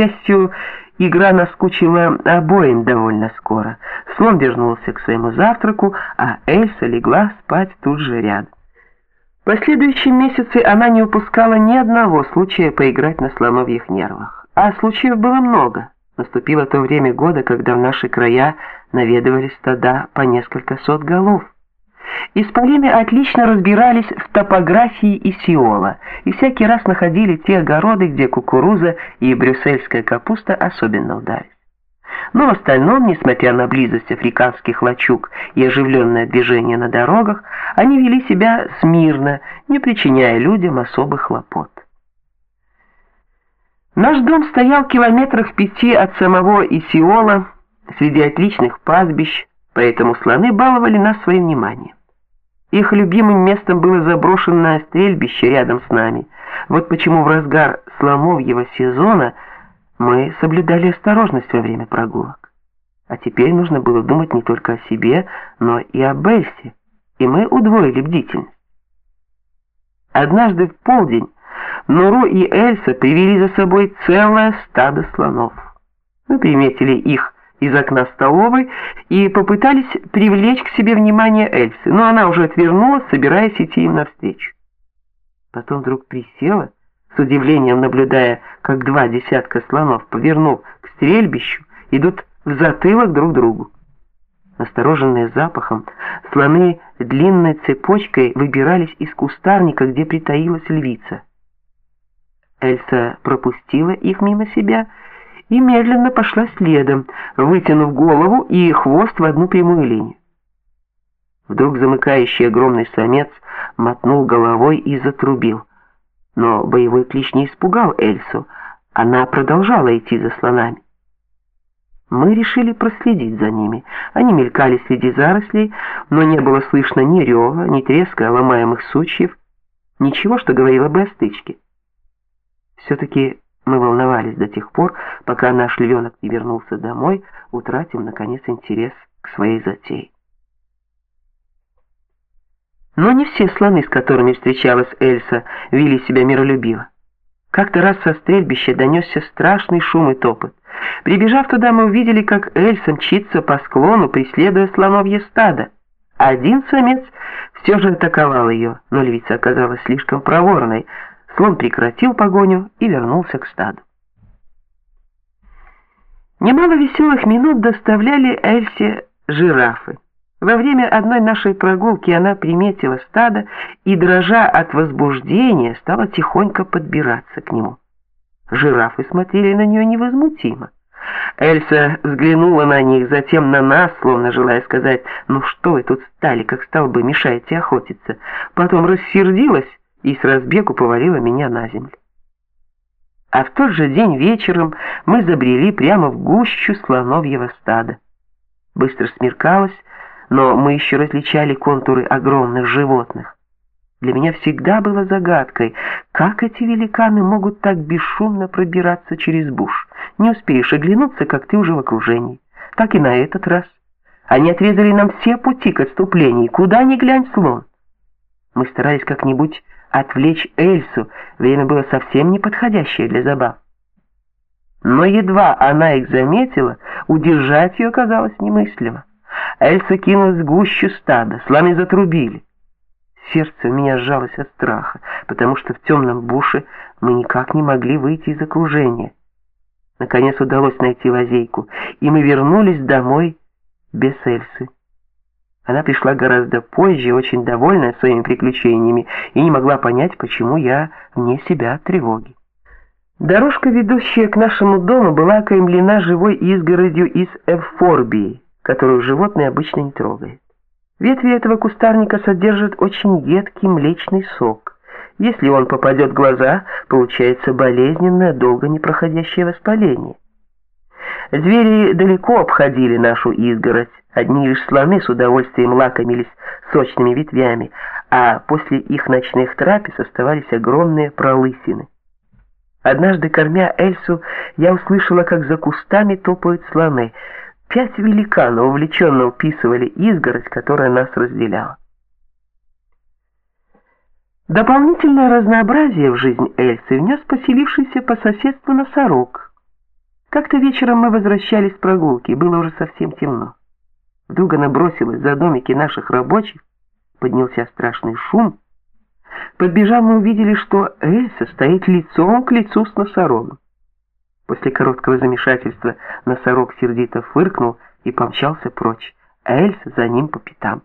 счастью, игра наскучила обоим довольно скоро. Слон вернулся к своему завтраку, а Эльса легла спать тут же рядом. Последующие месяцы она не упускала ни одного случая поиграть на слоновьих нервах. А случаев было много. Наступило то время года, когда в наши края наведывались стада по несколько сот голов. Исполины отлично разбирались в топографии и сиола, и всякий раз находили те огороды, где кукуруза и брюссельская капуста особенно удались. Но в остальном, несмотря на близость африканских лачуг и оживленное движение на дорогах, они вели себя смирно, не причиняя людям особых хлопот. Наш дом стоял километрах пяти от самого Исиола, среди отличных пастбищ, поэтому слоны баловали нас своим вниманием. Их любимым местом было заброшенное стрельбище рядом с нами. Вот почему в разгар слоновьего сезона мы соблюдали осторожность во время прогулок. А теперь нужно было думать не только о себе, но и о Бельсе, и мы удвоили бдительность. Однажды в полдень Нуру и Эльса привели за собой целое стадо слонов. Мы приметили их из окна столовой и попытались привлечь к себе внимание Эльсы, но она уже отвернулась, собираясь идти им навстречу. Потом вдруг присела, с удивлением наблюдая, как два десятка слонов, повернув к стрельбищу, идут в затылок друг другу. Настороженные запахом, слоны длинной цепочкой выбирались из кустарника, где притаилась львица. Эльса пропустила их мимо себя и медленно пошла следом, вытянув голову и хвост в одну прямую линию. Вдруг замыкающий огромный самец мотнул головой и затрубил. Но боевой клич не испугал Эльсу, она продолжала идти за слонами. Мы решили проследить за ними. Они мелькали среди зарослей, но не было слышно ни рева, ни треска ломаемых сучьев, ничего, что говорило бы о стычке. Все-таки мы волновались до тех пор, пока наш львенок не вернулся домой, утратив, наконец, интерес к своей затее. Но не все слоны, с которыми встречалась Эльса, вели себя миролюбиво. Как-то раз со стрельбища донесся страшный шум и топот. Прибежав туда, мы увидели, как Эльса мчится по склону, преследуя слоновье стадо. Один самец все же атаковал ее, но львица оказалась слишком проворной. Слон прекратил погоню и вернулся к стаду. Немало веселых минут доставляли Эльсе жирафы. Во время одной нашей прогулки она приметила стадо и, дрожа от возбуждения, стала тихонько подбираться к нему. Жирафы смотрели на нее невозмутимо. Эльса взглянула на них, затем на нас, словно желая сказать, «Ну что вы тут стали, как столбы, мешаете охотиться?» Потом рассердилась и с разбегу повалила меня на землю. А в тот же день вечером мы забрели прямо в гущу слоновьего стада. Быстро смеркалось, но мы еще различали контуры огромных животных. Для меня всегда было загадкой, как эти великаны могут так бесшумно пробираться через буш. Не успеешь оглянуться, как ты уже в окружении. Так и на этот раз. Они отрезали нам все пути к отступлению, куда ни глянь слон. Мы старались как-нибудь отвлечь Эльсу, время было совсем неподходящее для забав. Но едва она их заметила, удержать ее казалось немыслимо. Эльса кинулась в гущу стада, слоны затрубили. Сердце у меня сжалось от страха, потому что в темном буше мы никак не могли выйти из окружения. Наконец удалось найти лазейку, и мы вернулись домой без Эльсы. Она пришла гораздо позже, очень довольная своими приключениями, и не могла понять, почему я вне себя от тревоги. Дорожка, ведущая к нашему дому, была окаймлена живой изгородью из эвфорбии, которую животные обычно не трогают. Ветви этого кустарника содержат очень едкий млечный сок. Если он попадет в глаза, получается болезненное, долго не проходящее воспаление. Звери далеко обходили нашу изгородь, одни лишь слоны с удовольствием лакомились сочными ветвями, а после их ночных трапез оставались огромные пролысины. Однажды, кормя Эльсу, я услышала, как за кустами топают слоны. Пять великанов увлеченно уписывали изгородь, которая нас разделяла. Дополнительное разнообразие в жизнь Эльсы внес поселившийся по соседству носорог. Как-то вечером мы возвращались с прогулки, было уже совсем темно. Вдруг она бросилась за домики наших рабочих, поднялся страшный шум. Подбежав, мы увидели, что Эльса стоит лицом к лицу с носорогом. После короткого замешательства носорог сердито фыркнул и помчался прочь, а Эльса за ним по пятам.